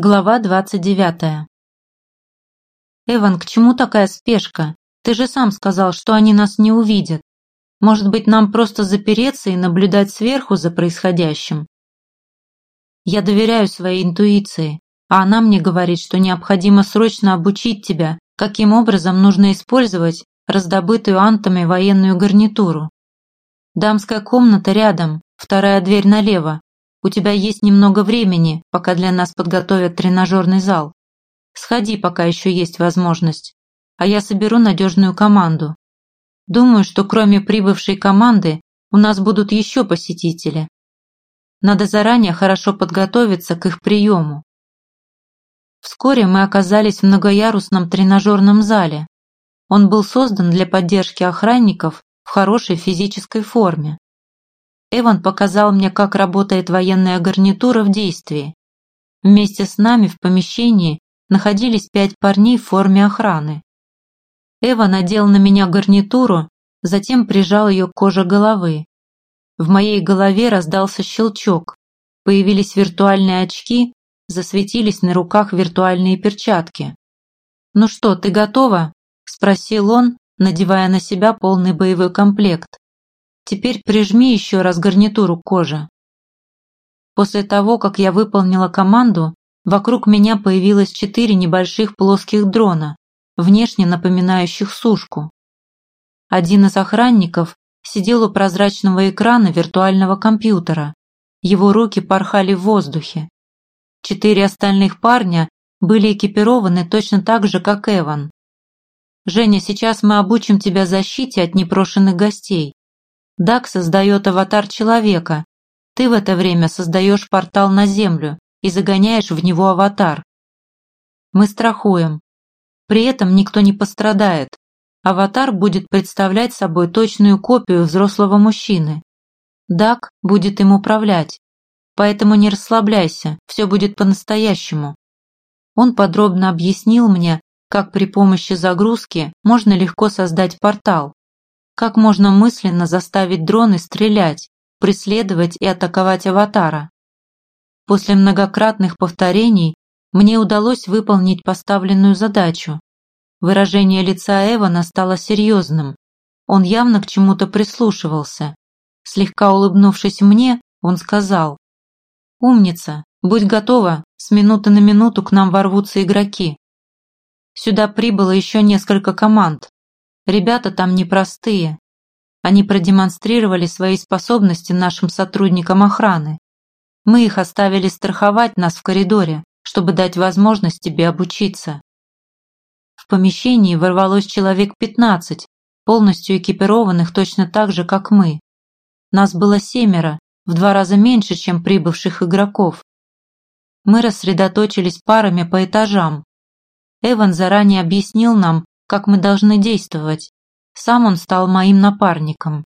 Глава двадцать девятая. «Эван, к чему такая спешка? Ты же сам сказал, что они нас не увидят. Может быть, нам просто запереться и наблюдать сверху за происходящим?» Я доверяю своей интуиции, а она мне говорит, что необходимо срочно обучить тебя, каким образом нужно использовать раздобытую антами военную гарнитуру. Дамская комната рядом, вторая дверь налево, у тебя есть немного времени, пока для нас подготовят тренажерный зал. Сходи, пока еще есть возможность, а я соберу надежную команду. Думаю, что кроме прибывшей команды у нас будут еще посетители. Надо заранее хорошо подготовиться к их приему. Вскоре мы оказались в многоярусном тренажерном зале. Он был создан для поддержки охранников в хорошей физической форме. Эван показал мне, как работает военная гарнитура в действии. Вместе с нами в помещении находились пять парней в форме охраны. Эван надел на меня гарнитуру, затем прижал ее к коже головы. В моей голове раздался щелчок, появились виртуальные очки, засветились на руках виртуальные перчатки. «Ну что, ты готова?» – спросил он, надевая на себя полный боевой комплект. Теперь прижми еще раз гарнитуру к коже. После того, как я выполнила команду, вокруг меня появилось четыре небольших плоских дрона, внешне напоминающих сушку. Один из охранников сидел у прозрачного экрана виртуального компьютера. Его руки порхали в воздухе. Четыре остальных парня были экипированы точно так же, как Эван. «Женя, сейчас мы обучим тебя защите от непрошенных гостей. Дак создает аватар человека. Ты в это время создаешь портал на Землю и загоняешь в него аватар. Мы страхуем. При этом никто не пострадает. Аватар будет представлять собой точную копию взрослого мужчины. Дак будет им управлять. Поэтому не расслабляйся, все будет по-настоящему. Он подробно объяснил мне, как при помощи загрузки можно легко создать портал. Как можно мысленно заставить дроны стрелять, преследовать и атаковать аватара? После многократных повторений мне удалось выполнить поставленную задачу. Выражение лица Эвана стало серьезным. Он явно к чему-то прислушивался. Слегка улыбнувшись мне, он сказал, «Умница, будь готова, с минуты на минуту к нам ворвутся игроки. Сюда прибыло еще несколько команд. Ребята там непростые. Они продемонстрировали свои способности нашим сотрудникам охраны. Мы их оставили страховать нас в коридоре, чтобы дать возможность тебе обучиться. В помещении ворвалось человек 15, полностью экипированных точно так же, как мы. Нас было семеро, в два раза меньше, чем прибывших игроков. Мы рассредоточились парами по этажам. Эван заранее объяснил нам, как мы должны действовать. Сам он стал моим напарником.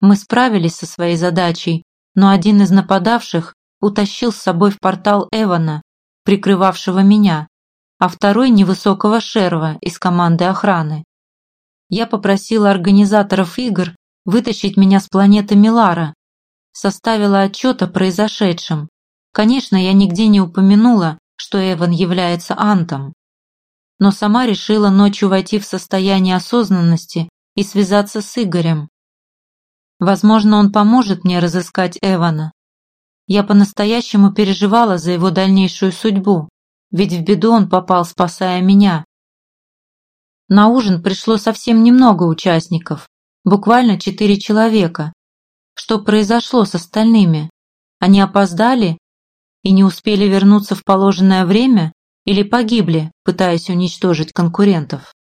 Мы справились со своей задачей, но один из нападавших утащил с собой в портал Эвана, прикрывавшего меня, а второй невысокого шерва из команды охраны. Я попросила организаторов игр вытащить меня с планеты Милара, составила отчет о произошедшем. Конечно, я нигде не упомянула, что Эван является антом но сама решила ночью войти в состояние осознанности и связаться с Игорем. Возможно, он поможет мне разыскать Эвана. Я по-настоящему переживала за его дальнейшую судьбу, ведь в беду он попал, спасая меня. На ужин пришло совсем немного участников, буквально четыре человека. Что произошло с остальными? Они опоздали и не успели вернуться в положенное время? Или погибли, пытаясь уничтожить конкурентов.